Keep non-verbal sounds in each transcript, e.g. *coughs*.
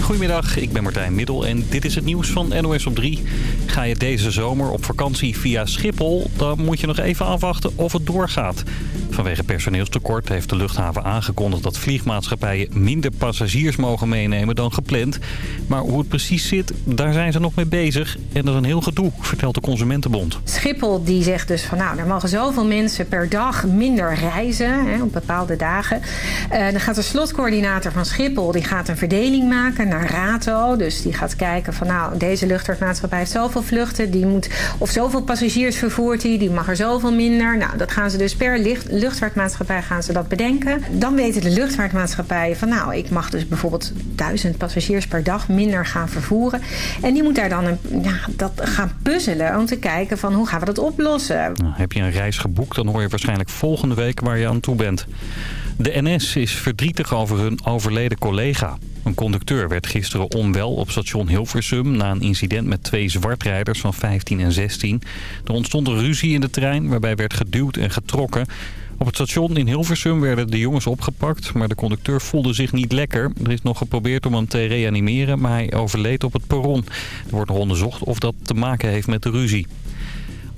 Goedemiddag, ik ben Martijn Middel en dit is het nieuws van NOS op 3. Ga je deze zomer op vakantie via Schiphol, dan moet je nog even afwachten of het doorgaat. Vanwege personeelstekort heeft de luchthaven aangekondigd dat vliegmaatschappijen minder passagiers mogen meenemen dan gepland. Maar hoe het precies zit, daar zijn ze nog mee bezig. En dat is een heel gedoe, vertelt de Consumentenbond. Schiphol die zegt dus van nou, er mogen zoveel mensen per dag minder reizen hè, op bepaalde dagen. Uh, dan gaat de slotcoördinator van Schiphol die gaat een verdeling maken naar RATO. Dus die gaat kijken van nou, deze luchtvaartmaatschappij heeft zoveel vluchten. Die moet, of zoveel passagiers vervoert die, die mag er zoveel minder. Nou, dat gaan ze dus per licht, luchtvaartmaatschappij gaan ze dat bedenken. Dan weten de luchtvaartmaatschappijen van nou, ik mag dus bijvoorbeeld duizend passagiers per dag minder gaan vervoeren. En die moet daar dan een, ja, dat gaan puzzelen om te kijken van hoe gaan we dat oplossen. Nou, heb je een reis geboekt, dan hoor je waarschijnlijk volgende week waar je aan toe bent. De NS is verdrietig over hun overleden collega. Een conducteur werd gisteren onwel op station Hilversum... na een incident met twee zwartrijders van 15 en 16. Er ontstond een ruzie in de trein waarbij werd geduwd en getrokken. Op het station in Hilversum werden de jongens opgepakt... maar de conducteur voelde zich niet lekker. Er is nog geprobeerd om hem te reanimeren... maar hij overleed op het perron. Er wordt nog onderzocht of dat te maken heeft met de ruzie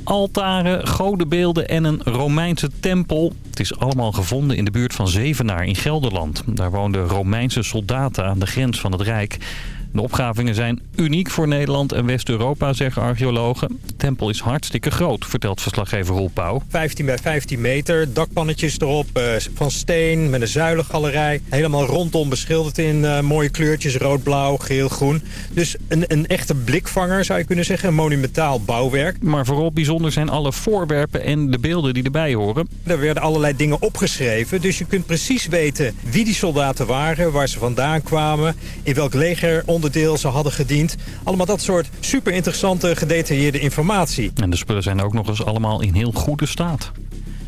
altaren, godenbeelden en een Romeinse tempel. Het is allemaal gevonden in de buurt van Zevenaar in Gelderland. Daar woonden Romeinse soldaten aan de grens van het Rijk. De opgravingen zijn uniek voor Nederland en West-Europa, zeggen archeologen. De tempel is hartstikke groot, vertelt verslaggever Roel Pauw. 15 bij 15 meter, dakpannetjes erop, uh, van steen met een zuilengalerij. Helemaal rondom beschilderd in uh, mooie kleurtjes, rood, blauw, geel, groen. Dus een, een echte blikvanger zou je kunnen zeggen, een monumentaal bouwwerk. Maar vooral bijzonder zijn alle voorwerpen en de beelden die erbij horen. Er werden allerlei dingen opgeschreven, dus je kunt precies weten wie die soldaten waren, waar ze vandaan kwamen, in welk leger onderdeel ze hadden gediend. Allemaal dat soort super interessante gedetailleerde informatie. En de spullen zijn ook nog eens allemaal in heel goede staat.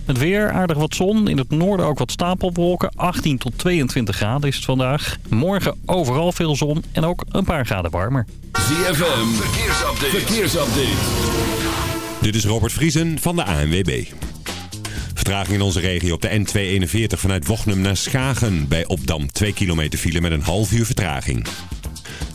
Het weer, aardig wat zon. In het noorden ook wat stapelwolken. 18 tot 22 graden is het vandaag. Morgen overal veel zon en ook een paar graden warmer. ZFM, verkeersupdate. verkeersupdate. Dit is Robert Vriesen van de ANWB. Vertraging in onze regio op de N241 vanuit Wochnum naar Schagen. Bij Opdam 2 kilometer file met een half uur vertraging.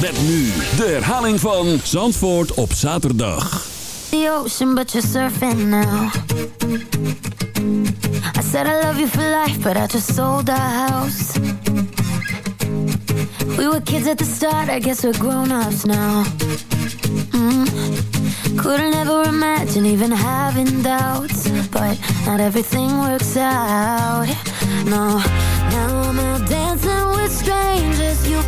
Met nu de herhaling van Zandvoort op zaterdag. The ocean, but you're surfing now. I said I love you for life, but I just sold our house. We were kids at the start, I guess we're grown-ups now. Mm. Couldn't ever imagine even having doubts, but not everything works out. No, now I'm out dancing with strangers. You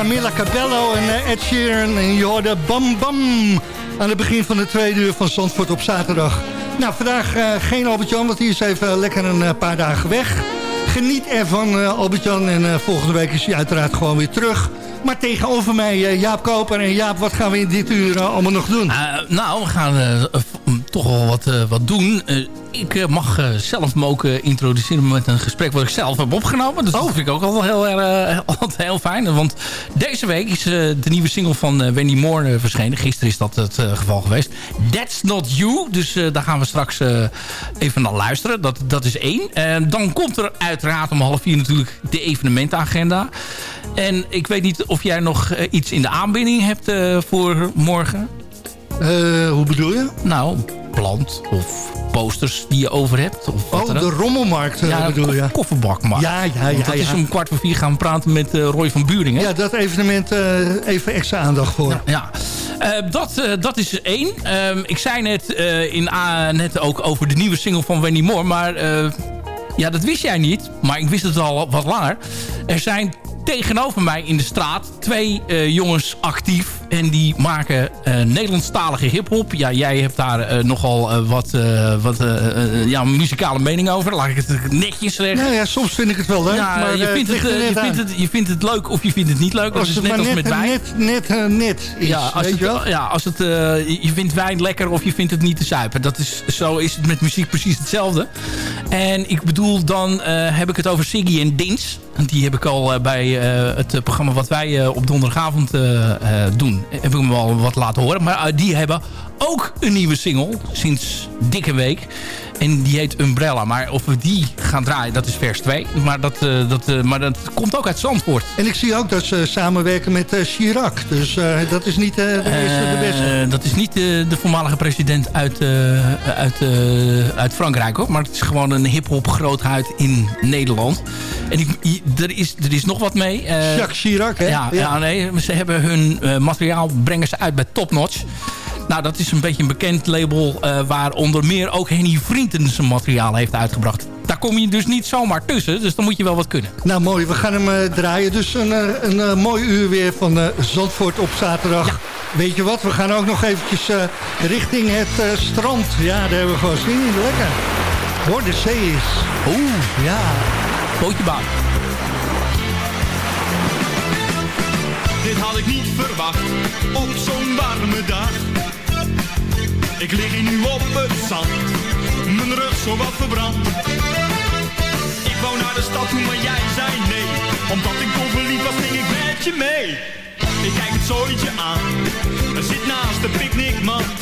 Camilla Cabello en eh, Ed Sheeran. En je hoorde Bam Bam aan het begin van de tweede uur van Zandvoort op zaterdag. Nou, vandaag eh, geen Albert-Jan, want die is even lekker een eh, paar dagen weg. Geniet ervan, eh, Albert-Jan. En volgende week is hij uiteraard gewoon weer terug. Maar tegenover mij Jaap Koper. En Jaap, wat gaan we in dit uur allemaal nog doen? Nou, we gaan toch wel wat, wat doen. Ik eh, mag eh, zelf me ook eh, introduceren met een gesprek wat ik zelf heb opgenomen. Dus dat vind ik ook altijd heel, erg, *laughs* altijd heel fijn. Want deze week is de nieuwe single van Wendy Moore verschenen. Gisteren is dat het geval geweest. That's Not You. Dus daar gaan we straks even naar luisteren. Dat, dat is één. En dan komt er uiteraard om half vier natuurlijk de evenementenagenda. En ik weet niet of jij nog iets in de aanbieding hebt voor morgen. Hoe bedoel je? Nou, plant of posters die je over hebt. Of wat Oh, dan de rommelmarkt eh, ja, bedoel koff- je? kofferbakmarkt. Ja, ja, Want ja, dat is om kwart voor vier gaan we praten met eh, Roy van Buringen. Ja, dat evenement eh, even extra aandacht voor. Ja, dat, dat is één. Ehm, ik zei net, in, net ook over de nieuwe single van Wendy Moore. Maar ja, dat wist jij niet. Maar ik wist het al wat langer. Er zijn tegenover mij in de straat twee eh, jongens actief. En die maken eh, Nederlandstalige hiphop. Ja, jij hebt daar eh, nogal wat, wat ja, muzikale mening over. Laat ik het netjes zeggen. Nou ja, soms vind ik het wel leuk. Ja, maar je, vindt het, je, net vindt het, je vindt het leuk of je vindt het niet leuk. Dat Als is het net maar als net, met wijn. net, net, net is, Ja, als weet het, je wel? ja, als het, je vindt wijn lekker of je vindt het niet te zuipen. Dat is, zo is het met muziek precies hetzelfde. En ik bedoel, dan heb ik het over Siggy en Dins. Die heb ik al eh, bij eh, het eh, programma wat wij op donderdagavond doen. Heb ik hem al wat laten horen. Maar die hebben ook een nieuwe single sinds dikke week. En die heet Umbrella. Maar of we die gaan draaien, dat is vers 2. Maar dat, eh, dat, eh, maar dat komt ook uit Zandvoort. En ik zie ook dat ze samenwerken met eh, Chirac. Dus dat is niet de eerste de beste. Dat is niet de, de voormalige president uit, uit, uit Frankrijk hoor. Maar het is gewoon een hip-hop grootheid in Nederland. En ik, er, is, er is nog wat mee. Jacques Chirac, hè? ja, Ja. ja. nee, ze hebben hun materiaal brengen ze uit bij Top Notch. Nou, dat is een beetje een bekend label eh, waar onder meer ook Henny Vrienden zijn materiaal heeft uitgebracht. Daar kom je dus niet zomaar tussen, dus dan moet je wel wat kunnen. Nou mooi, we gaan hem eh, draaien. Dus een, eh, een mooi uur weer van eh, Zandvoort op zaterdag. Weet je wat, we gaan ook nog eventjes eh, richting het eh, strand. Ja, daar hebben we gewoon zin in. Lekker. Hoor, de zee is. Oeh, ja. Bootjebaan. Dit had ik niet verwacht op zo'n warme dag. Ik lig hier nu op het zand, mijn rug zo wat verbrand. Ik wou naar de stad toe, maar jij zei nee. Omdat ik dol verliefd was, ging ik met je mee. Ik kijk het zooitje aan, er zit naast de picknickmand.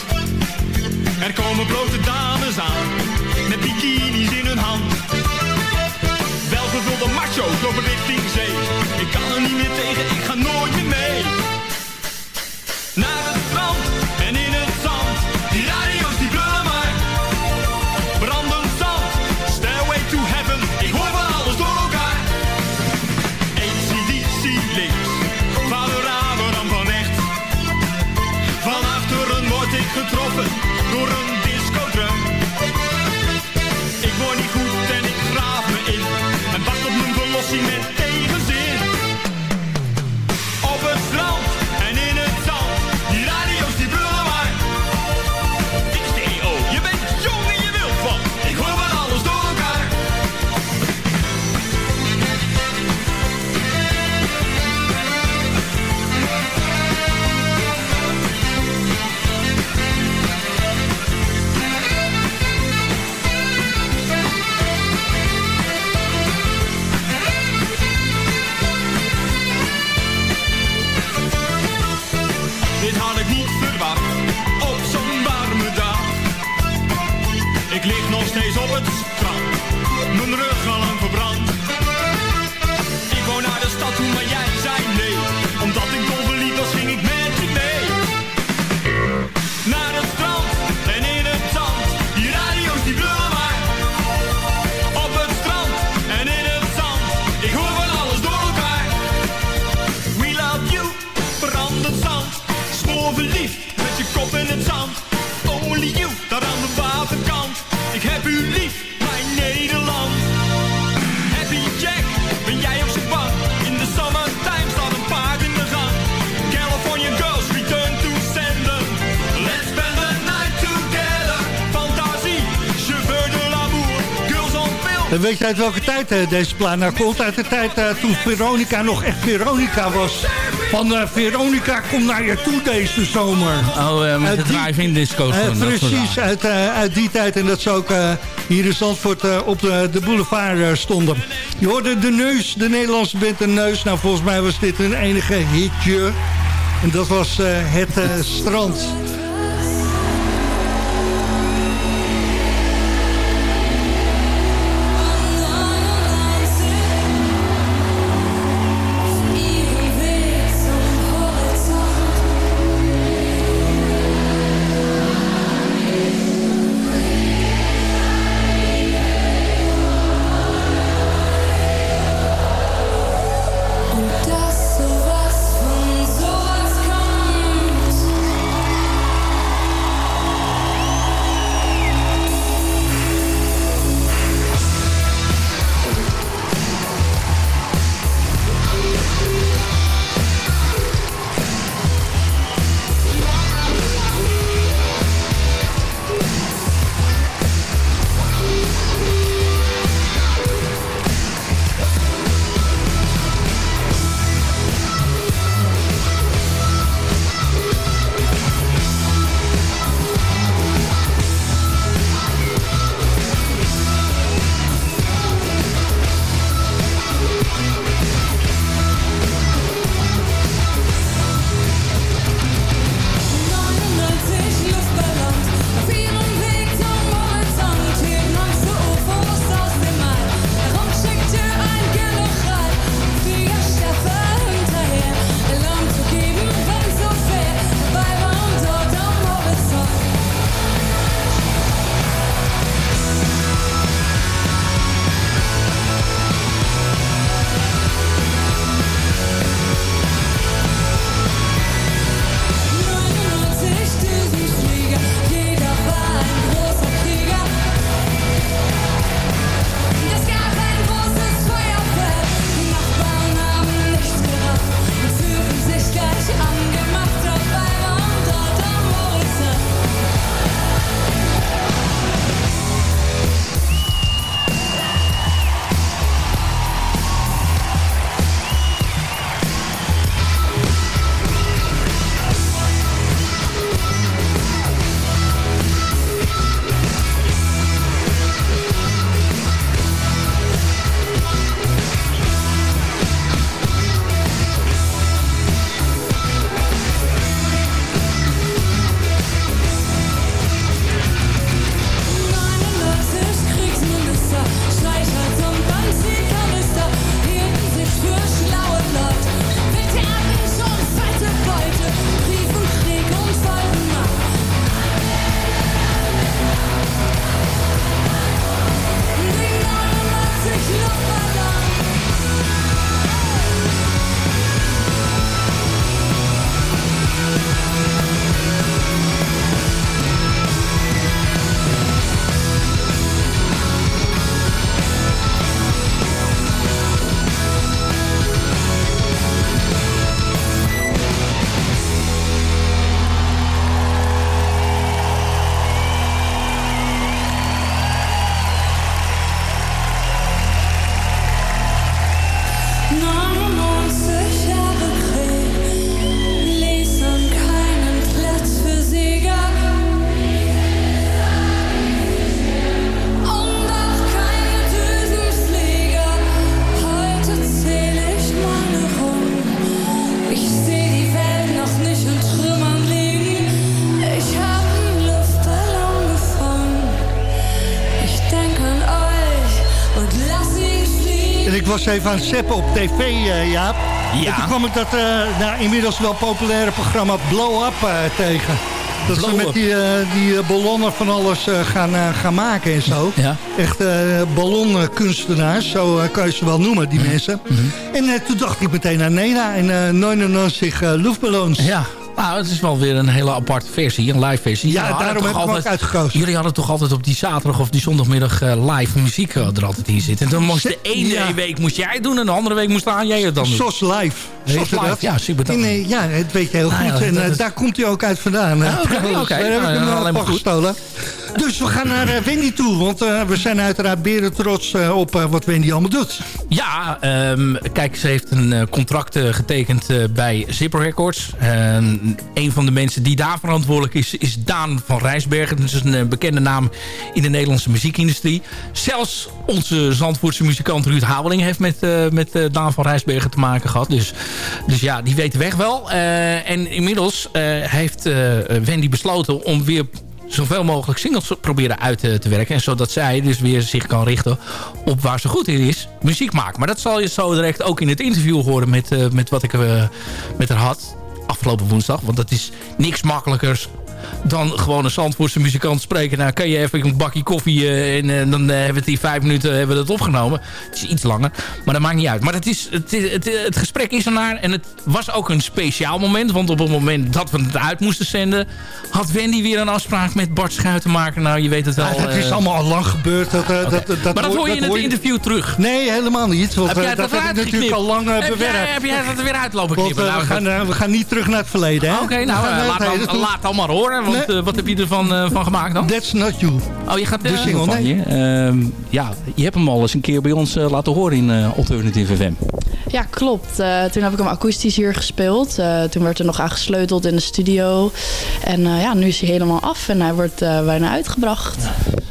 Er komen blote dames aan, met bikinis in hun hand. Welgevulde macho's lopen richting zee. Toedees op het strand. Mijn rug En weet je uit welke tijd eh, deze plaat nou komt? Uit de tijd eh, toen Veronica nog echt Veronica was. Van eh, Veronica, kom naar je toe deze zomer. Oh, eh, met de drive-in disco's. Eh, soort precies, uit, eh, uit die tijd. En dat ze ook eh, hier in Zandvoort eh, op de, de boulevard eh, stonden. Je hoorde de Neus, de Nederlandse band de Neus. Nou, volgens mij was dit hun enige hitje. En dat was eh, het eh, strand. Even aan op tv, eh, Jaap. Ja. En toen kwam ik dat eh, nou, inmiddels wel populaire programma Blow Up eh, tegen. Dat ze met Up. die, die ballonnen van alles gaan, gaan maken en zo. Ja. Echt ballonkunstenaars, zo kan je ze wel noemen, die mensen. En eh, toen dacht ik meteen aan Nena en uh, 99 uh, luchtballons. Ja. Nou, het is wel weer een hele aparte versie, een live versie. Ja, daarom heb ik hem ook uitgekozen. Jullie hadden toch altijd op die zaterdag of die zondagmiddag eh, live muziek eh, er altijd in zitten. En dan moest de ene Ja. week moest jij het doen en de andere week moest aan jij het dan doen. SOS Live. SOS Live, ja, super dan. Nee, ja, dat weet je heel Nou goed. ja, en eh, daar komt hij ook uit vandaan. Ah, oké, oké. Daar heb ik Nou, hem ja, wel alleen maar gestolen. Dus we gaan naar Wendy toe. Want we zijn uiteraard beren trots op wat Wendy allemaal doet. Ja, ehm, kijk, ze heeft een contract getekend bij Zipper Records. Ehm, een van de mensen die daar verantwoordelijk is, is Daan van Rijsbergen. Dat is een eh, bekende naam in de Nederlandse muziekindustrie. Zelfs onze Zandvoortse muzikant Ruud Haveling heeft met, eh, met eh, Daan van Rijsbergen te maken gehad. Dus, dus ja, die weet de weg wel. En inmiddels heeft Wendy besloten om weer zoveel mogelijk singles proberen uit te, te werken. En zodat zij dus weer zich kan richten op waar ze goed in is. Muziek maken. Maar dat zal je zo direct ook in het interview horen met, met wat ik met haar had. Afgelopen woensdag. Want dat is niks makkelijkers dan gewoon een Zandvoortse muzikant spreken. Nou, kan je even een bakje koffie eh, en eh, dan eh, hebben we het in vijf minuten hebben we dat opgenomen. Het is iets langer, maar dat maakt niet uit. Maar het, is, het, het, het gesprek is ernaar en het was ook een speciaal moment. Want op het moment dat we het uit moesten zenden... had Wendy weer een afspraak met Bart Schuitenmaker. Nou, je weet het wel. Ja, dat is allemaal al lang gebeurd. Dat, dat, dat, maar dat hoor je in het interview terug. Nee, helemaal niet. Want Heb jij dat heb ik natuurlijk al lang jij- bewerkt. Heb jij dat er weer uitlopen knippen? Nou, we, gaan, we gaan niet terug naar het verleden. Oké, nou, het laat, laat dan maar horen. Want Nee. eh, wat heb je ervan eh, van gemaakt dan? That's not you. Oh, je gaat De eh, single, van nee. je. Ehm, ja, je hebt hem al eens een keer bij ons laten horen in Alternative FM. Ja, klopt. Eh, toen heb ik hem akoestisch hier gespeeld. Eh, toen werd er nog aan gesleuteld in de studio. En eh, ja, nu is hij helemaal af en hij wordt bijna uitgebracht.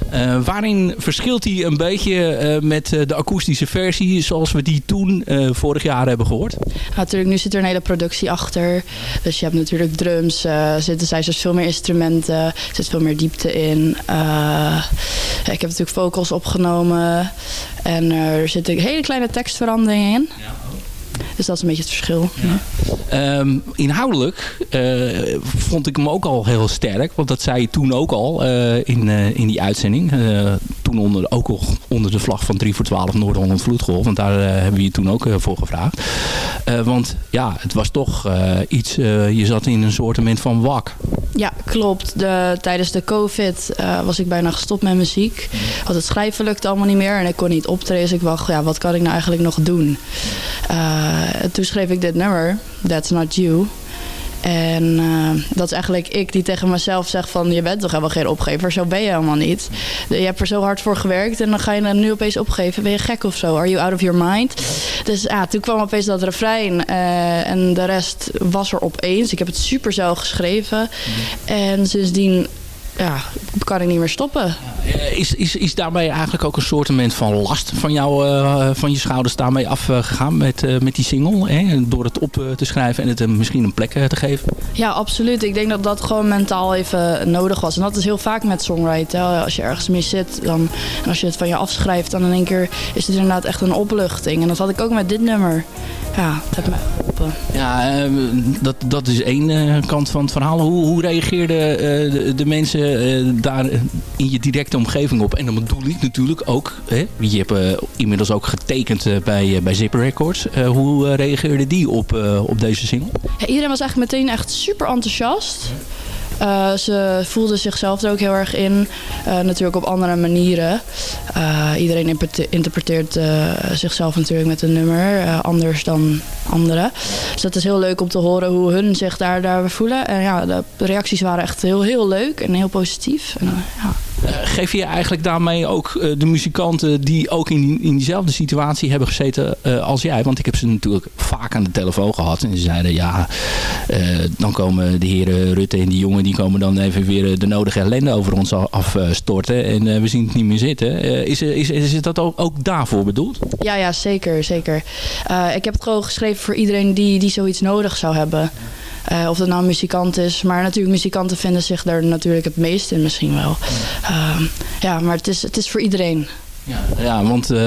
Eh, waarin verschilt hij een beetje eh, met eh, de akoestische versie zoals we die toen eh, vorig jaar hebben gehoord? Natuurlijk, nu zit er een hele productie achter. Dus je hebt natuurlijk drums, eh synthesizers, veel meer instrumenten. Er zit veel meer diepte in. Eh, ik heb natuurlijk vocals opgenomen. En er zitten hele kleine tekstveranderingen in. Dus dat is een beetje het verschil. Ja. Ehm, inhoudelijk eh, vond ik hem ook al heel sterk. Want dat zei je toen ook al eh, in, eh, in die uitzending. Toen onder, ook al onder de vlag van 3 voor 12 Noord-Holland Vloedgolf. Want daar hebben we je toen ook voor gevraagd. Want ja, het was toch iets... je zat in een soortement van wak. Ja, klopt. De, tijdens de COVID was ik bijna gestopt met muziek. Want het schrijven lukte allemaal niet meer en ik kon niet optreden. Dus ik dacht, ja, wat kan ik nou eigenlijk nog doen? Toen schreef ik dit nummer, That's Not You. En eh, dat is eigenlijk ik die tegen mezelf zegt van... je bent toch helemaal geen opgever, zo ben je helemaal niet. Je hebt er zo hard voor gewerkt en dan ga je het nu opeens opgeven. Ben je gek of zo? Are you out of your mind? Dus ja, toen kwam opeens dat refrein eh, en de rest was er opeens. Ik heb het super zelf geschreven. En sindsdien ja, kan ik niet meer stoppen. Eh, Is, is, is daarmee eigenlijk ook een soortement van last van, jou, eh, van je schouders daarmee afgegaan met, eh, met die single? Hè? Door het op te schrijven en het misschien een plek te geven? Ja, absoluut. Ik denk dat dat gewoon mentaal even nodig was. En dat is heel vaak met songwriten. hè. Als je ergens mee zit dan, en als je het van je afschrijft... dan in één keer is het inderdaad echt een opluchting. En dat had ik ook met dit nummer. Ja, dat heeft mij geholpen. Ja, dat, dat is één kant van het verhaal. Hoe, hoe reageerden de, de mensen eh, daar in je directe omgeving op? En dan bedoel ik natuurlijk ook... Hè, je hebt eh, inmiddels ook getekend eh, bij, bij Zipper Records. Hoe reageerden die op, op deze single? Ja, iedereen was eigenlijk meteen echt super enthousiast. Eh, ze voelden zichzelf er ook heel erg in. Eh, natuurlijk op andere manieren. Eh, iedereen interprete- interpreteert zichzelf natuurlijk met een nummer. anders dan anderen. Dus dat is heel leuk om te horen hoe hun zich daar, daar voelen. En ja, de reacties waren echt heel, heel leuk en heel positief. En, ja. Eh, geef je eigenlijk daarmee ook eh, de muzikanten die ook in, in diezelfde situatie hebben gezeten eh, als jij? Want ik heb ze natuurlijk vaak aan de telefoon gehad. En ze zeiden ja, dan komen de heren Rutte en die jongen die komen dan even weer de nodige ellende over ons afstorten. En we zien het niet meer zitten. Is, is, is dat ook, ook daarvoor bedoeld? Ja, ja, zeker, zeker. Ik heb het gewoon geschreven voor iedereen die, die zoiets nodig zou hebben. Eh, of dat nou muzikant is. Maar natuurlijk, muzikanten vinden zich daar natuurlijk het meest in misschien wel. Ehm, ja, maar het is, het is voor iedereen. Ja, want uh,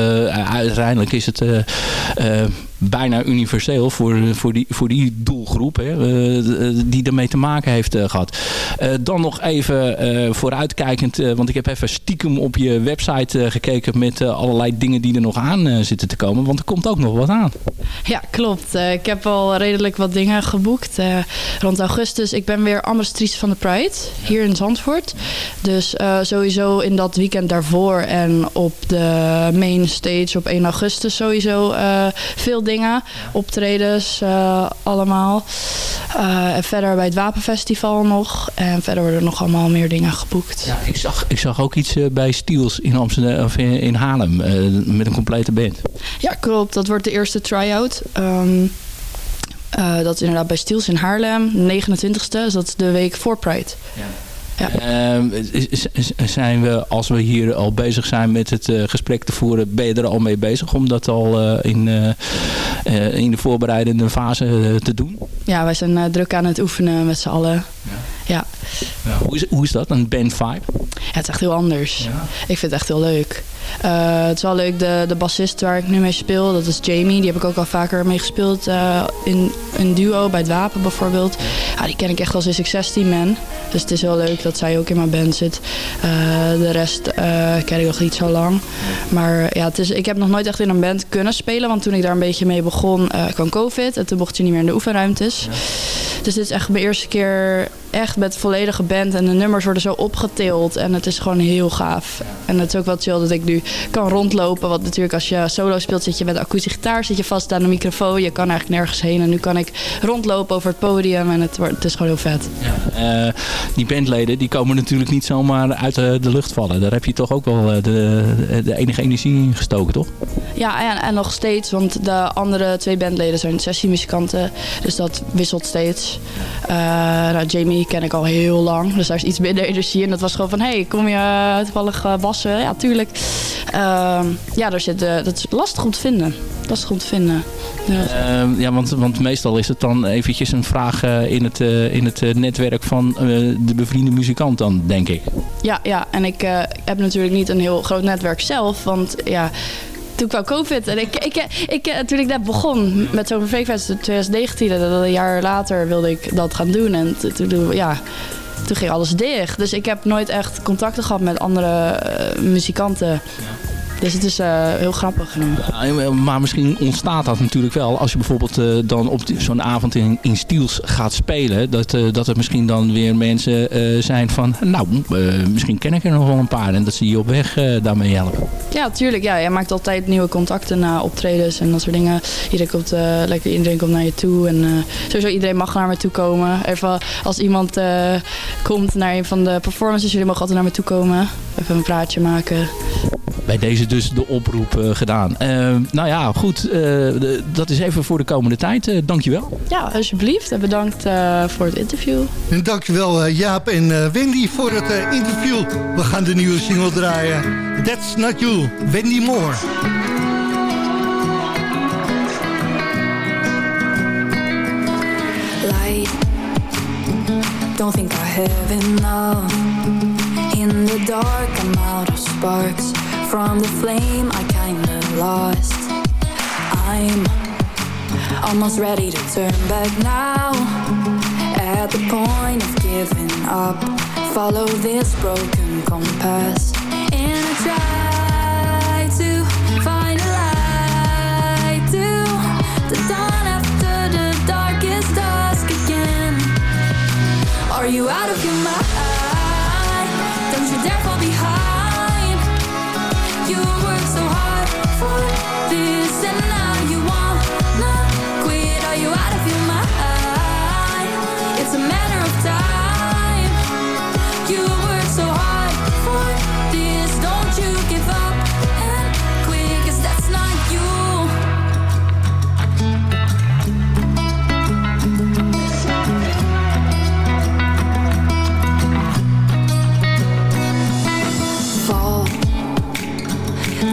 uiteindelijk is het uh, bijna universeel voor, voor, die, voor die doelgroep hè, die ermee te maken heeft gehad. dan nog even vooruitkijkend, want ik heb even stiekem op je website gekeken met allerlei dingen die er nog aan zitten te komen. Want er komt ook nog wat aan. Ja, klopt. ik heb al redelijk wat dingen geboekt rond augustus. Ik ben weer ambassadrice van de Pride hier in Zandvoort. Dus sowieso in dat weekend daarvoor en op de main stage op 1 augustus sowieso veel dingen. Optredens uh, allemaal. Uh, en verder bij het Wapenfestival nog. En verder worden er nog allemaal meer dingen geboekt. Ja, ik, zag, ik zag ook iets bij Steels in, Amsterdam, of in, in Haarlem met een complete band. Ja, klopt. Dat wordt de eerste try-out. Um, uh, dat is inderdaad bij Steels in Haarlem, 29ste. Dus dat is de week voor Pride. Ja. Ja. Uh, zijn we, als we hier al bezig zijn met het uh, gesprek te voeren, ben je er al mee bezig om dat al uh, in, in de voorbereidende fase te doen? Ja, wij zijn druk aan het oefenen met z'n allen. Ja. ja. ja. hoe, is, hoe is dat, een band vibe? Ja, het is echt heel anders. Ja. Ik vind het echt heel leuk. Uh, het is wel leuk, de, de bassist waar ik nu mee speel, dat is Jamie. Die heb ik ook al vaker mee gespeeld uh, in een duo bij het Wapen bijvoorbeeld. Ja, die ken ik echt als ik 16 man. Dus het is heel leuk dat zij ook in mijn band zit. Uh, de rest ken ik nog niet zo lang. Maar ja, het is, ik heb nog nooit echt in een band kunnen spelen. Want toen ik daar een beetje mee begon, kwam COVID. En toen mocht je niet meer in de oefenruimtes. Dus dit is echt mijn eerste keer echt met volledige band. En de nummers worden zo opgetild. En het is gewoon heel gaaf. En het is ook wel chill dat ik nu kan rondlopen. Want natuurlijk als je solo speelt zit je met akoestische gitaar. Zit je vast aan de microfoon. Je kan eigenlijk nergens heen. En nu kan ik rondlopen over het podium. En het, wordt, het is gewoon heel vet. Ja. Uh, die bandleden die komen natuurlijk niet zomaar uit de, de, lucht vallen. Daar heb je toch ook wel de, de, de enige energie in gestoken, toch? Ja, en, en, nog steeds. Want de andere twee bandleden zijn sessiemuzikanten. Dus dat wisselt steeds. Uh, nou, Jamie ken ik al heel lang. Dus daar is iets minder energie. En dat was gewoon van, hey, kom je toevallig uh, wassen? Ja, tuurlijk. Uh, ja, daar zit, uh, dat is lastig om te vinden. Lastig om te vinden. Ja, ehm, ja want, want meestal is het dan eventjes een vraag eh, in het, in het netwerk van de bevriende muzikant dan, denk ik. Ja, ja. en ik heb natuurlijk niet een heel groot netwerk zelf. Want ja toen kwam COVID. En ik, ik, ik, toen ik net begon met zo'n Freakfest in 2019, een jaar later wilde ik dat gaan doen. En toen, ja, toen ging alles dicht. Dus ik heb nooit echt contacten gehad met andere uh, muzikanten. Dus het is uh, heel grappig. Ja, maar misschien ontstaat dat natuurlijk wel als je bijvoorbeeld uh, dan op zo'n avond in, in Stiels gaat spelen. Dat, uh, dat er misschien dan weer mensen zijn van, nou, misschien ken ik er nog wel een paar. En dat ze je op weg daarmee helpen. Ja, tuurlijk. Ja. Je maakt altijd nieuwe contacten na optredens en dat soort dingen. Iedereen komt, lekker, iedereen komt naar je toe. En sowieso iedereen mag naar me toe komen. Even als iemand komt naar een van de performances, jullie mogen altijd naar me toe komen. Even een praatje maken bij deze dus de oproep uh, gedaan. Uh, nou ja, goed. Uh, de, dat is even voor de komende tijd. dankjewel. Ja, alsjeblieft. En bedankt voor het interview. En dankjewel Jaap en Wendy voor het interview. We gaan de nieuwe single draaien. That's Not You, Wendy Moore. Light, don't think I have enough. In the dark, I'm out of sparks. From the flame I kinda lost. I'm almost ready to turn back now. At the point of giving up Follow this broken compass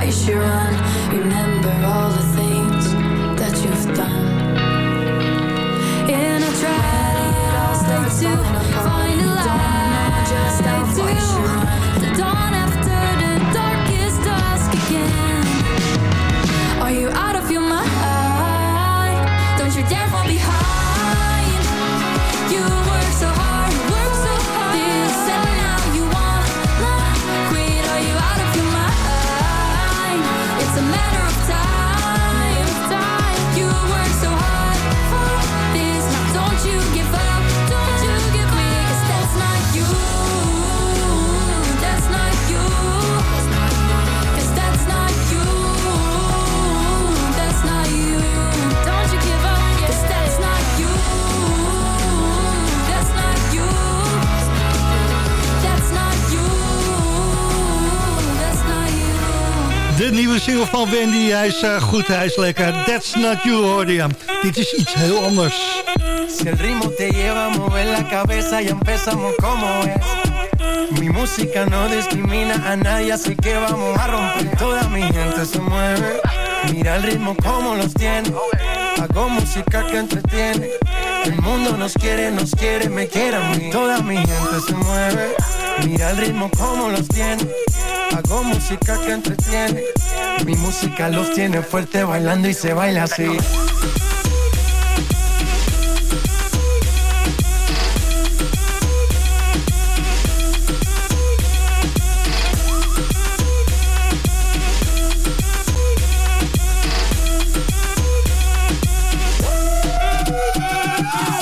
why you run? Remember all De nieuwe single van Wendy, hij is eh, goed, hij is lekker. That's not you, hoorde je. Dit is iets heel anders. Si el ritmo te lleva a mover la cabeza y empezamos como es. Mi música no discrimina a nadie, así que vamos a romper. Toda mi gente se mueve. Mira el ritmo como los tiene. Hago música que entretiene. El mundo nos quiere, nos quiere, me quiere a mí. Toda mi gente se mueve. Mira el ritmo como los tiene. Hago música que entretiene. Mi música los tiene fuerte bailando y se baila así.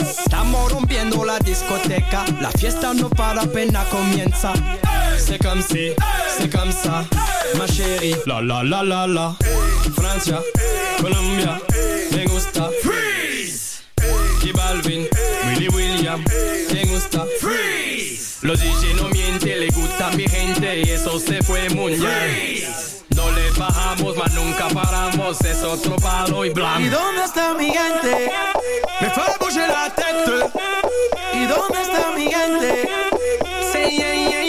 Estamos rompiendo la discoteca, la fiesta no para apenas comienza. C'est comme si, c'est comme ça, ma chérie. La la la la la. Francia, Colombia, me gusta. Freeze. J Balvin, Willy William, me gusta. Freeze. Los DJ no mienten, le gusta mi gente y eso se fue muy bien. No le bajamos, mas nunca paramos, es otro palo y blanco. ¿Y dónde está mi gente? Me bouger la tête. ¿Y dónde está mi gente? Sí, yeah, yeah,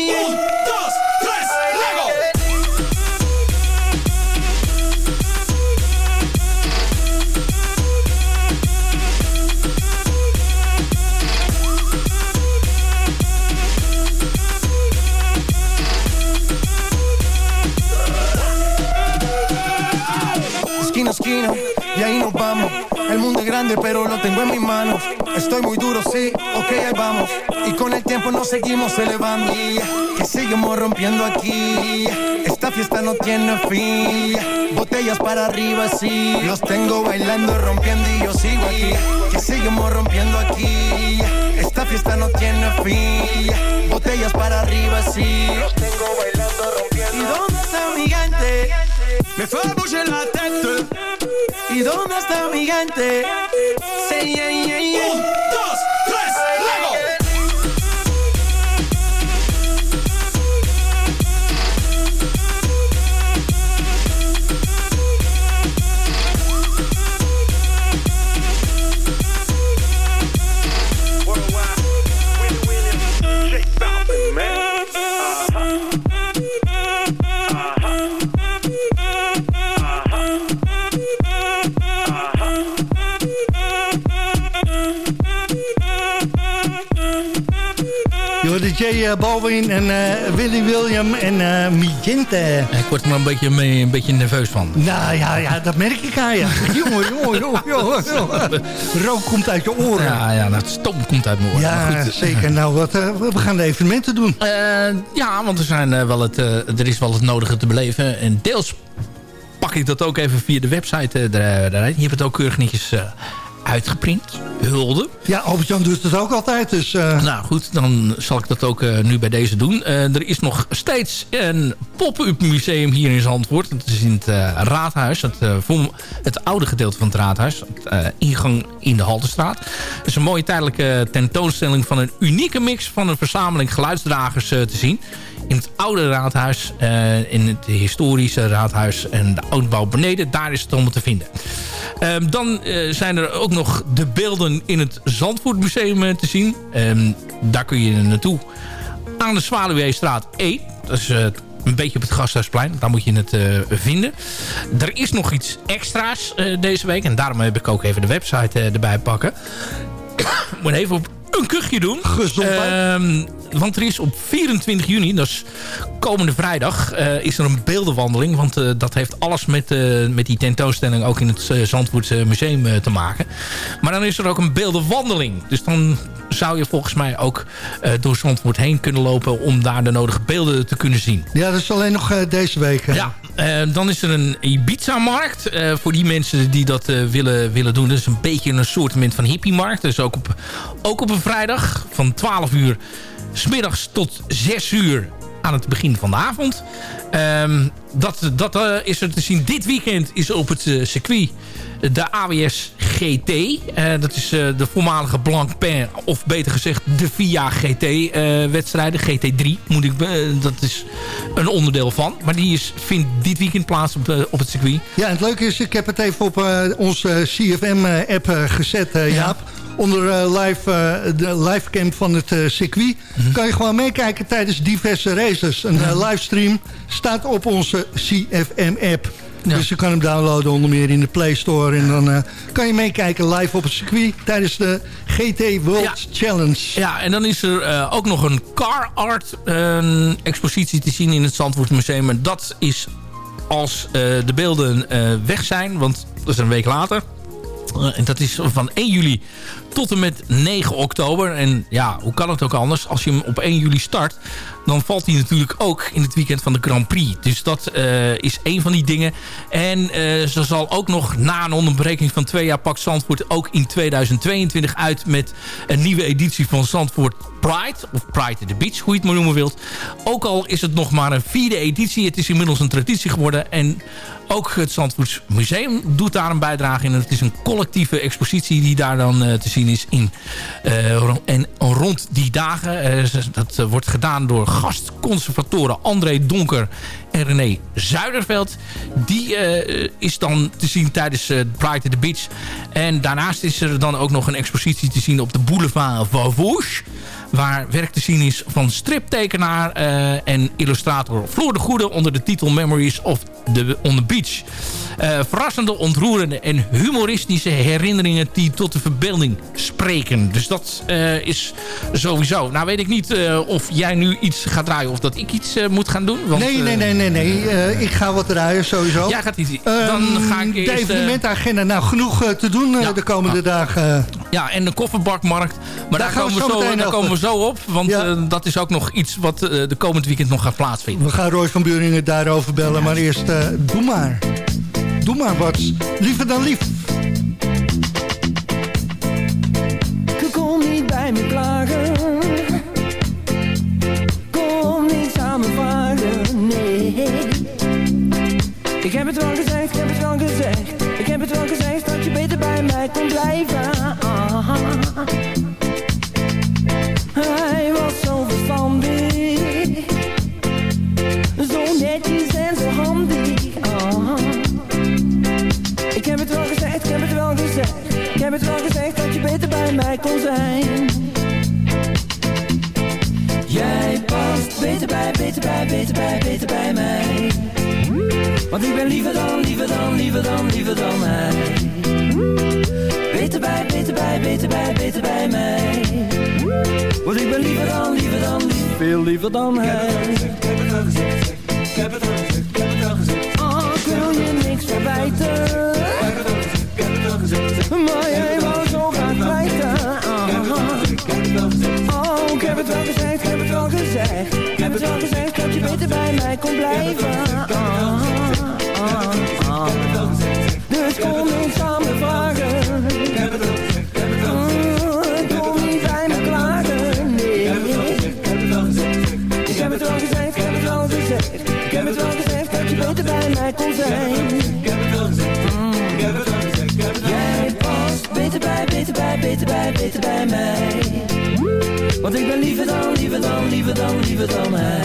pero lo tengo en mis manos. Estoy muy duro, sí, ok, ahí vamos. Y con el tiempo nos seguimos elevando. Que seguimos rompiendo aquí. Esta fiesta no tiene fin. Botellas para arriba, sí. Los tengo bailando, rompiendo y yo sigo aquí. Que seguimos rompiendo aquí. Esta fiesta no tiene fin. Botellas para arriba, sí. Los tengo bailando, rompiendo. ¿Y dónde está mi gente? Me fue bouger la tête. ¿Y dónde está mi gente? Je hoorde J Balwin en eh, Willy William en eh Migente. Ik word er maar een beetje, mee, een beetje nerveus van. Nou ja, ja, dat merk ik aan je. *laughs* jongen, jongen, jongen, jongen, jongen. Rook komt uit je oren. Ja, ja dat stoom komt uit mijn oren. Ja, goed. zeker. Nou, wat, eh, we gaan de evenementen doen. Eh, ja, want er, zijn, eh, wel het, eh, er is wel het nodige te beleven. En deels pak ik dat ook even via de website uh. Je hebt het ook keurig netjes uitgeprint. Hulde. Ja, Albert-Jan doet het ook altijd. Dus, uh... Nou goed, dan zal ik dat ook uh, nu bij deze doen. Uh, er is nog steeds een pop-up museum hier in Zandvoort. Dat is in het Raadhuis. Het, het oude gedeelte van het Raadhuis. Het, ingang in de Haltestraat. Het is een mooie tijdelijke tentoonstelling van een unieke mix... van een verzameling geluidsdragers te zien in het oude raadhuis, uh, in het historische raadhuis en de oudbouw beneden. Daar is het allemaal te vinden. Um, dan uh, zijn er ook nog de beelden in het Zandvoortmuseum uh, te zien. Um, daar kun je naartoe aan de Zwaluweestraat 1. Dat is een beetje op het Gasthuisplein. Daar moet je het vinden. Er is nog iets extra's deze week. En daarom heb ik ook even de website erbij pakken. *coughs* Moet even op een kuchje doen. Gezondheid. Uh, want er is op 24 juni, dat is komende vrijdag, uh, is er een beeldenwandeling. Want uh, dat heeft alles met, uh, met die tentoonstelling ook in het Zandvoort Museum te maken. Maar dan is er ook een beeldenwandeling. Dus dan zou je volgens mij ook door Zandvoort heen kunnen lopen... om daar de nodige beelden te kunnen zien. Ja, dat is alleen nog deze week. Hè? Ja, dan is er een Ibiza-markt. voor die mensen die dat willen, willen doen. Dat is een beetje een soort van hippie-markt. Dus ook op, ook op een vrijdag van 12 uur smiddags tot 6 uur aan het begin van de avond. Um, dat dat is er te zien. Dit weekend is op het circuit de AWS GT. Uh, dat is de voormalige Blancpain, of beter gezegd de VIA GT wedstrijden. GT3 moet ik, dat is een onderdeel van. Maar die is, vindt dit weekend plaats op, op het circuit. Ja, en het leuke is, ik heb het even op onze CFM-app gezet, Jaap. Ja onder uh, live, uh, de livecam van het uh, circuit. Mm -hmm. Kan je gewoon meekijken tijdens diverse races. Een livestream staat op onze CFM-app. Ja. Dus je kan hem downloaden onder meer in de Play Store. En dan kan je meekijken live op het circuit tijdens de GT World ja. Challenge. Ja, en dan is er ook nog een car art expositie te zien in het Zandvoort Museum. En dat is als de beelden weg zijn, want dat is een week later... En dat is van 1 juli tot en met 9 oktober. En ja, hoe kan het ook anders? Als je hem op 1 juli start, dan valt hij natuurlijk ook in het weekend van de Grand Prix. Dus dat uh, is een van die dingen. En ze zal ook nog na een onderbreking van twee jaar Pak Zandvoort... ook in 2022 uit met een nieuwe editie van Zandvoort Pride. Of Pride the Beach, hoe je het maar noemen wilt. Ook al is het nog maar een vierde editie. Het is inmiddels een traditie geworden. En ook het Zandvoorts Museum doet daar een bijdrage in. Het is een collectieve expositie die daar dan uh, te zien is. In, uh, en rond die dagen. Uh, dat wordt gedaan door gastconservatoren André Donker en René Zuiderveld. Die is dan te zien tijdens Pride at the Beach. En daarnaast is er dan ook nog een expositie te zien op de boulevard Vauvoche waar werk te zien is van striptekenaar uh, en illustrator Floor de Goede onder de titel Memories of the, on the Beach. Uh, verrassende, ontroerende en humoristische herinneringen die tot de verbeelding spreken. Dus dat uh, is sowieso. Nou weet ik niet of jij nu iets gaat draaien of dat ik iets moet gaan doen. Want, nee, nee, nee, nee. nee. ik ga wat draaien sowieso. Jij gaat iets. Dan um, ga ik eerst... De evenementagenda. Nou, genoeg te doen de komende ja. dagen. Ja, en de kofferbakmarkt. Maar daar, daar komen, we zo, daar komen we zo op. Want ja. uh, dat is ook nog iets wat uh, de komend weekend nog gaat plaatsvinden. We gaan Roy van Buringen daarover bellen. Maar eerst, uh, doe maar. Doe maar wat. Liever dan lief. Kom niet bij me klagen. Kom niet samen vragen, nee. Ik heb het wel gezegd, ik heb het wel gezegd. Ik heb het wel gezegd dat je beter bij mij kon blijven. Ah. Heb het wel gezegd, ik heb het wel gezegd. Ik heb het wel gezegd dat je beter bij mij kon zijn. Jij past beter bij, beter bij, beter bij, beter bij mij. Want ik ben liever dan, liever dan, liever dan, liever dan hij. Beter bij, beter bij, beter bij, beter bij mij. Want ik ben liever dan, liever dan, liever, veel liever dan hij. Ik heb het al gezegd, ik heb het al gezegd, ik heb het al gezegd. Oh, ik wil je niks verwijten. Maar jij wou zo graag al gezegd. Oh, ik heb het wel gezegd, ik heb het wel gezegd. Ik heb het wel gezegd dat je beter bij mij kon blijven. Beter bij, beter bij mij. Want ik ben liever dan, liever dan, liever dan, liever dan hij.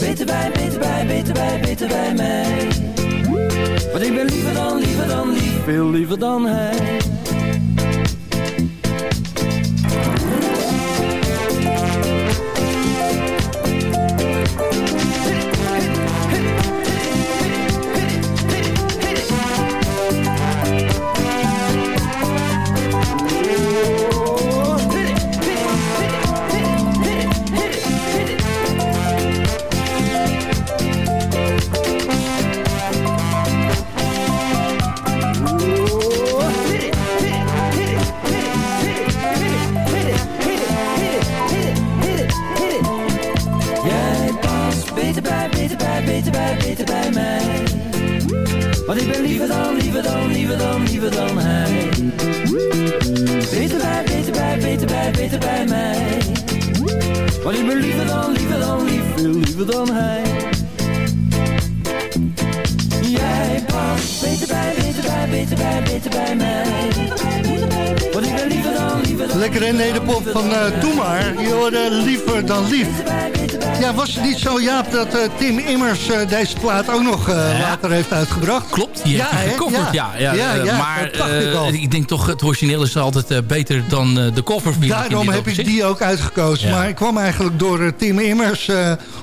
Beter bij, beter bij, beter bij, beter bij mij. Want ik ben liever dan, liever dan, lief, veel liever dan hij. Want ik ben liever dan, liever dan, liever dan, liever dan hij. Beter bij, beter bij, beter bij, beter bij mij. Want ik ben liever dan, liever dan, lief, veel liever dan hij. Jij past beter bij, beter bij, beter bij, beter bij mij. Want ik ben liever dan, liever dan. Lekker en nederpop van uh, Doe maar. Je hoorde liever dan lief. Ja, was het niet zo, Jaap, dat eh, Tim Immers eh, deze plaat ook nog eh, later heeft uitgebracht? Klopt, die heeft ja, hè? gecoverd. Ja, ja, maar ik al. ik denk toch, het origineel is altijd beter dan de cover. Daarom heb ik die ook uitgekozen. Maar ik kwam eigenlijk door Tim Immers.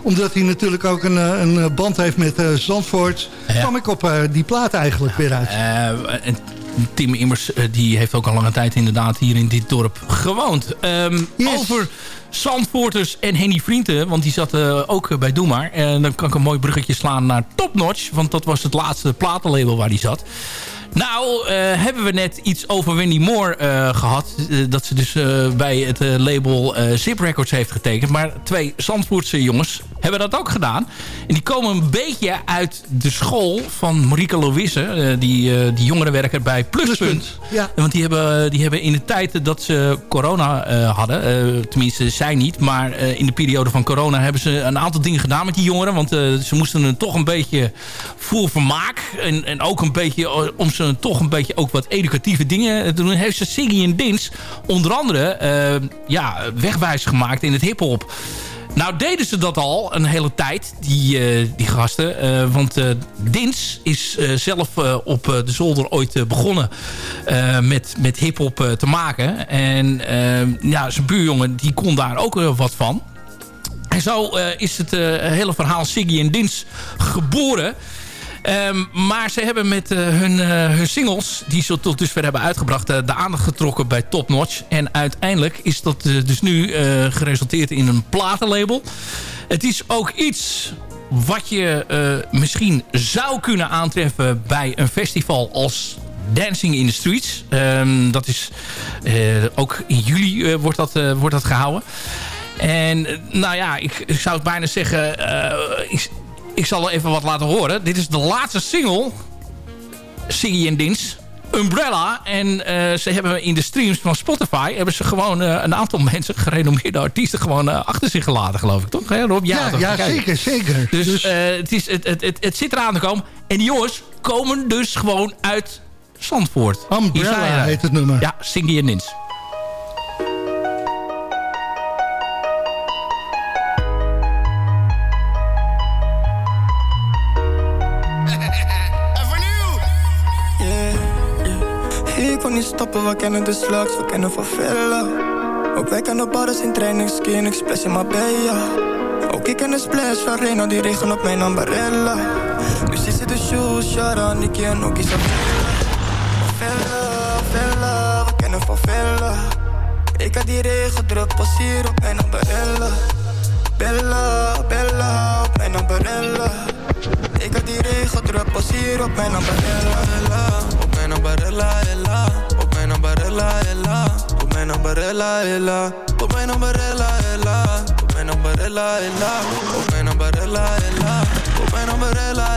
omdat hij natuurlijk ook een, een band heeft met Zandvoort. kwam ik op die plaat eigenlijk weer uit. En Tim Immers eh, die heeft ook al lange tijd inderdaad hier in dit dorp gewoond. Ehm, Over Zandvoorters en Henny Vrienden, want die zat eh, ook bij Doe Maar. En dan kan ik een mooi bruggetje slaan naar Top Notch, want dat was het laatste platenlabel waar die zat. Nou, eh, hebben we net iets over Wendy Moore eh, gehad. Eh, dat ze dus bij het label Zip Records heeft getekend. Maar twee Zandvoortse jongens hebben dat ook gedaan. En die komen een beetje uit de school van Marike Louise. die, die jongerenwerker bij Pluspunt. Ja. Want die hebben, die hebben in de tijd dat ze corona hadden... tenminste, zij niet. Maar in de periode van corona hebben ze een aantal dingen gedaan met die jongeren. Want ze moesten het toch een beetje voor vermaak. En, en ook een beetje om toch een beetje ook wat educatieve dingen doen. Heeft ze Siggy en Dins onder andere eh, ja, wegwijs gemaakt in het hiphop. Nou deden ze dat al een hele tijd, die, eh, die gasten. Eh, want Dins is zelf op de zolder ooit begonnen met, met hiphop te maken. En ja, zijn buurjongen die kon daar ook wat van. En zo is het hele verhaal Siggy en Dins geboren. Ehm, maar ze hebben met eh, hun, eh, hun singles, die ze tot dusver hebben uitgebracht... eh, de aandacht getrokken bij Top Notch. En uiteindelijk is dat dus nu geresulteerd in een platenlabel. Het is ook iets wat je misschien zou kunnen aantreffen bij een festival als Dancing in the Streets. Ehm, dat is ook in juli wordt, dat, wordt dat gehouden. En nou ja, ik, zou het bijna zeggen... ik zal er even wat laten horen. Dit is de laatste single. Siggy en Dins. Umbrella. En eh, ze hebben in de streams van Spotify... hebben ze gewoon eh, een aantal *laughs* mensen, gerenommeerde artiesten... gewoon eh, achter zich gelaten, geloof ik. Toch, hè, Rob? Ja, ja, zeker, zeker. Dus, Dus- het, is, het, het, het, het zit eraan te komen. En die jongens komen dus gewoon uit Zandvoort. Umbrella heet het nummer. Ja, Siggy en Dins. Niet stoppen, we kennen de slugs, we kennen van villa. Ook wij kennen badders in training, skin, ik splash in Marbella. Ook ik ken de splash van Reno, die regen op mijn ambarella. Nu zit ze de shoes, Shara, Nicky en Nookie zijn Villa, villa, we kennen van villa. Ik had die regen druk, pas hier op mijn ambarella. Bella, Bella, op mijn ambarella. Ik had die regen druk, pas hier op mijn ambarella. Ella, op mijn ambarella, ella. Ambarella, ella. Op mijn ambarella, ella. Op mijn ambarella, ella. Op mijn ambarella, ella. Op mijn ambarella, ella. Op mijn ambarella, ella.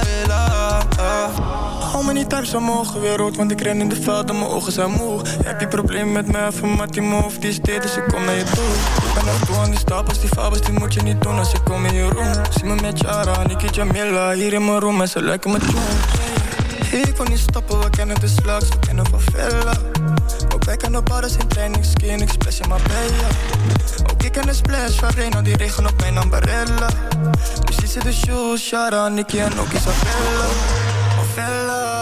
Hou me niet thuis, aan mogen weer rood, want ik ren in de veld en mijn ogen zijn moe. Heb je probleem met mij, van Mattie Move, die is dit, dus ik kom naar je toe. Ik ben nog toe aan die stapels, die fabels, die moet je niet doen als ik kom in je room. Zie me met Jara, Niki Jamila, hier in mijn room en ze lijken me tunes. Ik wil niet stoppen, we kennen de slags, we kennen van Vella. Ook wij kennen alles in training, skin, ik splash in. Ook ik ken de splash van Reno, die regen op mijn ambarella. Dus ze de shoes, Shara, Niki en ook Isabella.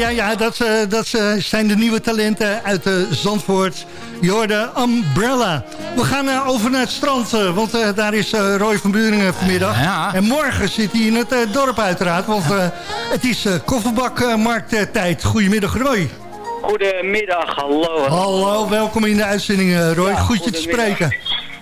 Ja, ja, dat, uh, dat uh, zijn de nieuwe talenten uit uh, Zandvoort. Je hoorde Umbrella. We gaan over naar het strand, want daar is Roy van Buringen vanmiddag. Ja. En morgen zit hij in het dorp uiteraard, want het is kofferbakmarkttijd. Goedemiddag Roy. Goedemiddag, hallo. Hallo, welkom in de uitzending Roy. Ja, Goed je te spreken.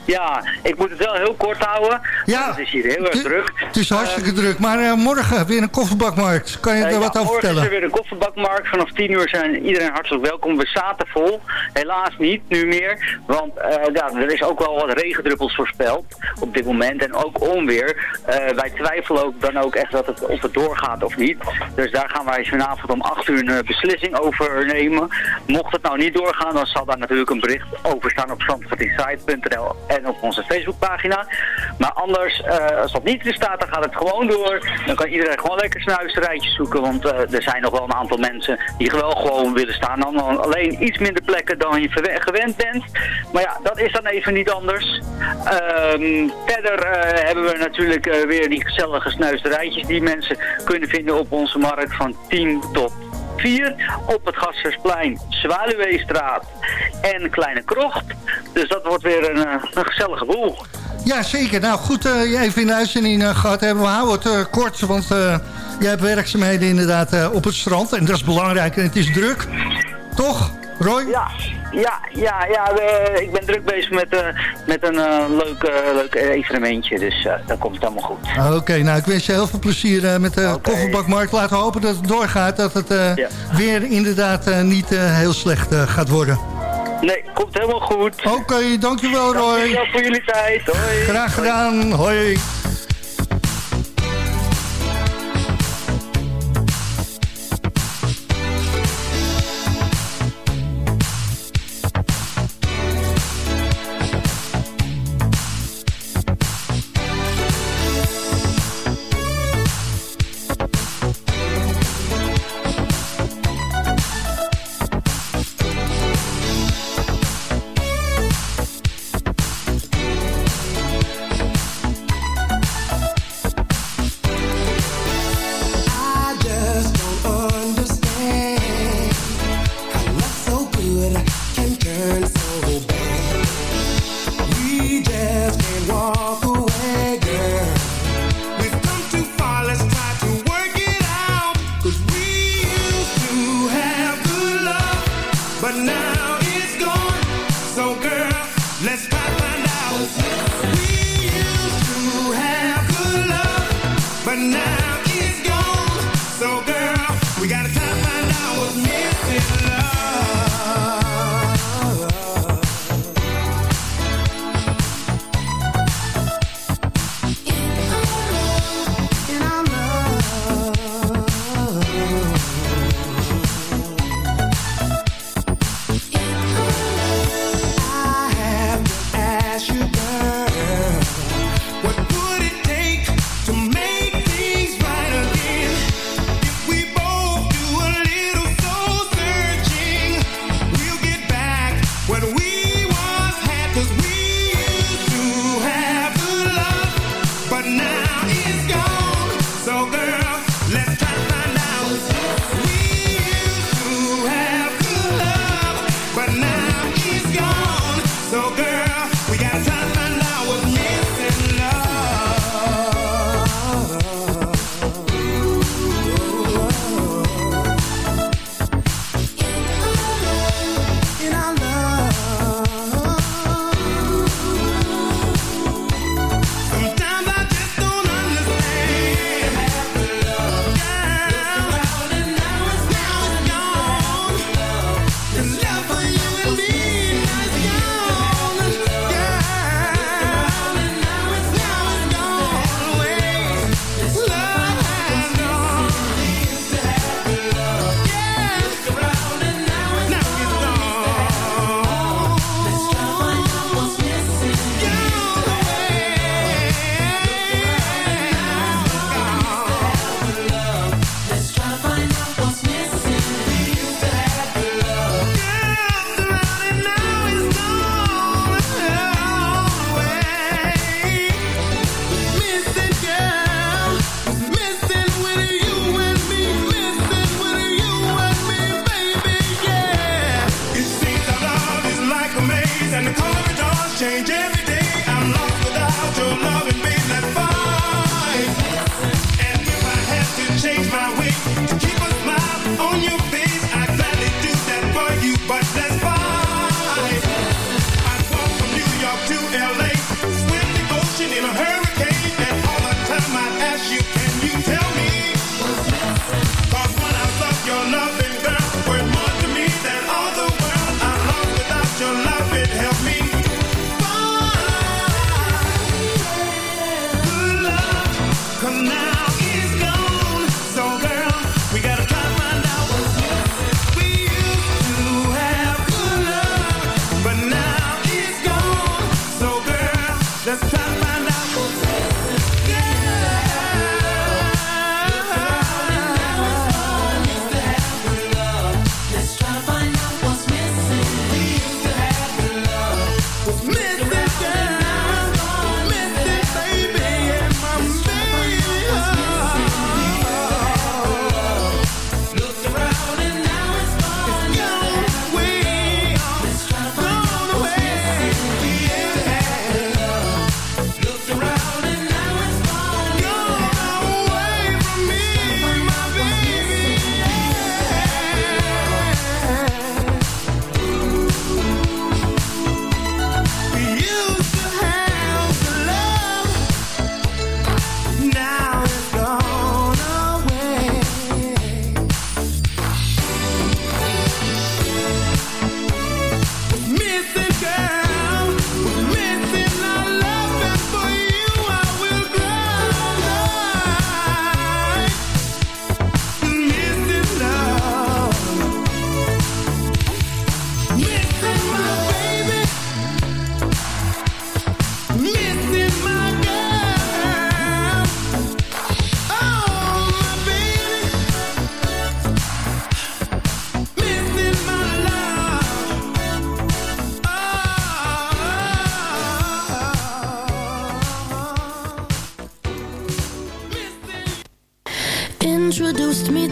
Ja, ik moet het wel heel kort houden. Ja, het is hier heel erg druk. Het is hartstikke druk. Maar uh, morgen weer een kofferbakmarkt. Kan je er uh, wat ja, over vertellen? Morgen is er weer een kofferbakmarkt. Vanaf 10 uur zijn iedereen hartelijk welkom. We zaten vol. Helaas niet nu meer. Want ja, er is ook wel wat regendruppels voorspeld op dit moment. En ook onweer. wij twijfelen ook dan ook echt dat het, of het doorgaat of niet. Dus daar gaan wij vanavond om 8 uur een beslissing over nemen. Mocht het nou niet doorgaan, dan zal daar natuurlijk een bericht over staan op zandvoortinsite.nl en op onze Facebookpagina. Maar anders, uh, als dat niet in staat, dan gaat het gewoon door. Dan kan iedereen gewoon lekker snuisterijtjes zoeken. Want uh, er zijn nog wel een aantal mensen die wel gewoon willen staan. Dan alleen iets minder plekken dan je gewend bent. Maar ja, dat is dan even niet anders. Um, verder uh, hebben we natuurlijk weer die gezellige snuisterijtjes die mensen kunnen vinden op onze markt van 10 tot 4 op het Gassersplein, Zwaluweestraat en Kleine Krocht. Dus dat wordt weer een, een gezellige boel. Ja, zeker. Nou, goed uh, even in de uitzending uh, gehad hebben. We houden het kort, want jij hebt werkzaamheden inderdaad op het strand. En dat is belangrijk en het is druk. Toch, Roy? Ja, ja, ja, ja ik ben druk bezig met, uh, met een uh, leuk, uh, leuk evenementje, dus dat komt allemaal goed. Oké, okay, nou ik wens je heel veel plezier met de okay. kofferbakmarkt. Laten we hopen dat het doorgaat, dat het ja. weer inderdaad niet heel slecht gaat worden. Nee, komt helemaal goed. Oké, okay, dankjewel Roy. Dankjewel voor jullie tijd. Hoi. Graag gedaan. Hoi. Hoi.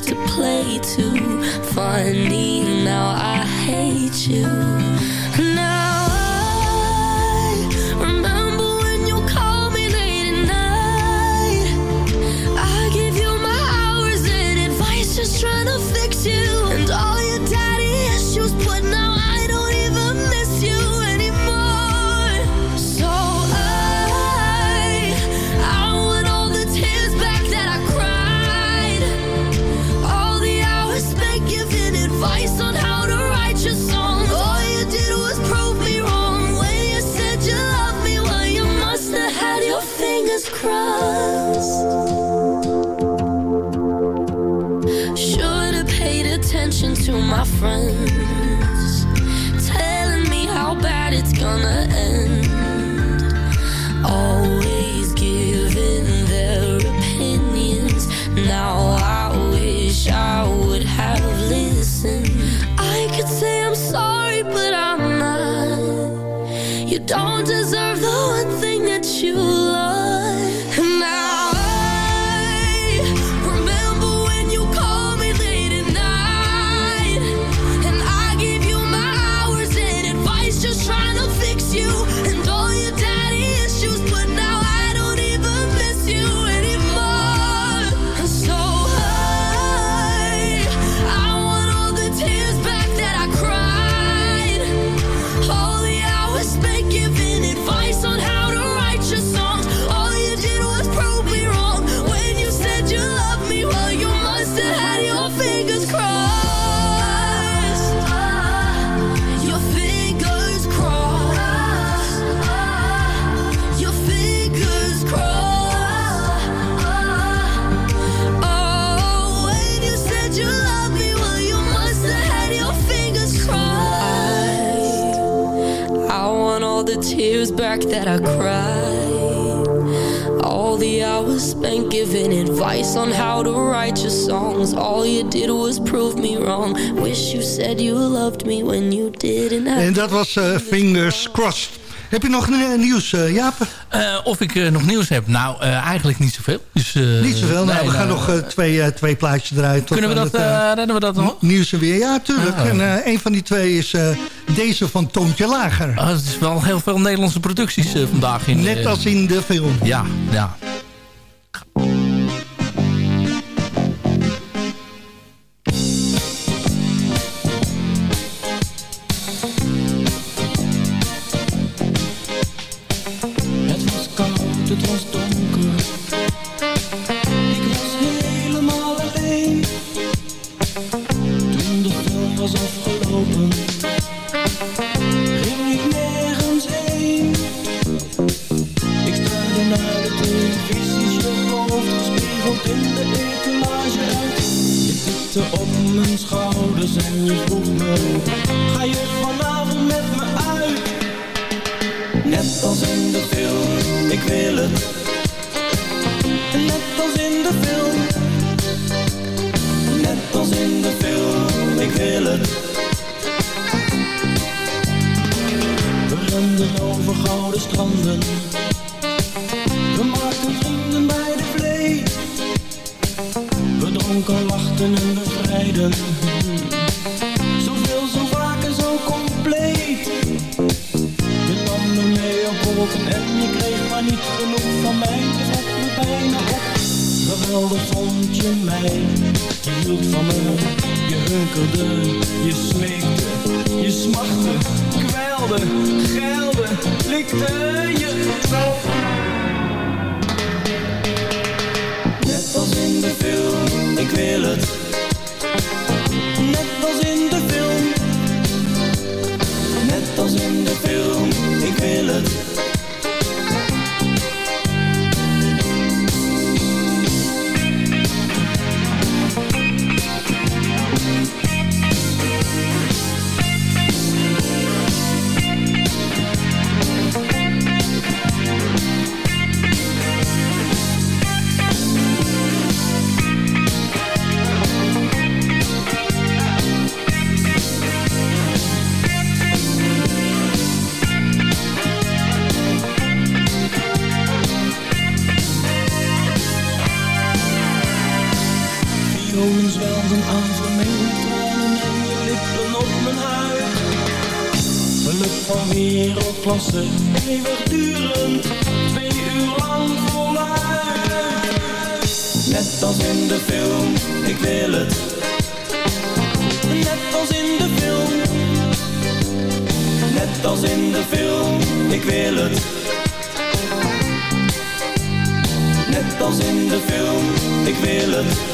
to play too funny. Now I hate you. Friends, dat eh, Fingers Crossed. Heb je nog nieuws, eh, Jaap? Eh, of ik nog nieuws heb? Nou, eigenlijk niet zoveel. Dus, Niet zoveel. Nou, nee, we gaan nog twee, twee plaatjes eruit. tot Kunnen we dat, het, redden we dat nog? Nieuws er weer. Ja, tuurlijk. Ah. En een van die twee is deze van Toontje Lager. Ah, het is wel heel veel Nederlandse producties vandaag. In, Net als in de film. Ja, ja. Net als in de film, ik wil het. Over gouden stranden. We maakten vrienden bij de vlee. We dronken, lachten en bevrijden. Zoveel, zo vaak en zo compleet. Je nam me mee op wolken en je kreeg maar niet genoeg van mij. Je vat me bijna op. Geweldig vond je mij. Je hield van me, je hunkerde, je smeekte, je smachtte, kwelde, geilde, likte je zo. Net als in de film, ik wil het. Net als in de film. Net als in de film, ik wil het. Dromen zwelden aan vermengde tranen en je lippen op mijn huid. Geluk van wereldklasse, eeuwigdurend, twee uur lang voluit. Net als in de film, ik wil het. Net als in de film. Net als in de film, ik wil het. Net als in de film, ik wil het.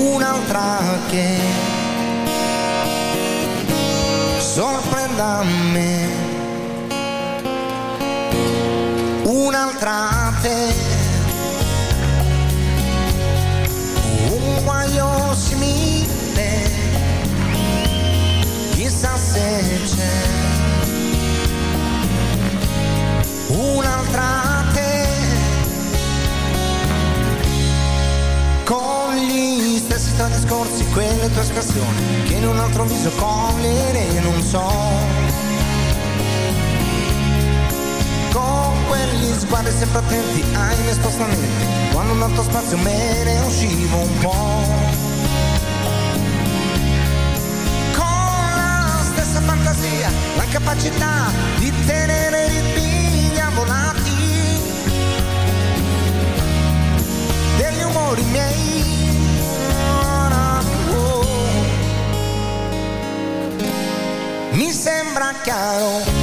Un'altra che sorprenda me. Un'altra te quelle tue espressioni che in un altro viso cogliere non so. Con quegli sguardi sempre attenti ai miei spostamenti, quando un altro spazio me ne uscivo un po'. Con la stessa fantasia, la capacità di tenere i ritmi diavolati degli umori miei. Sembra chiaro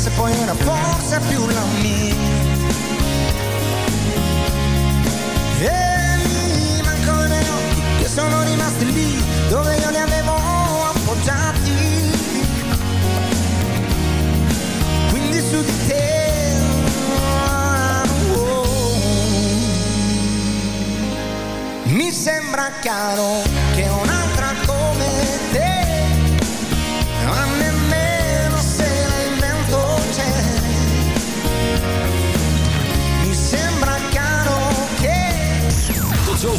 se poi era forse più la mia. E mi mancano i miei occhi che sono rimasti lì dove io li avevo appoggiati. Quindi su di te. oh. Mi sembra chiaro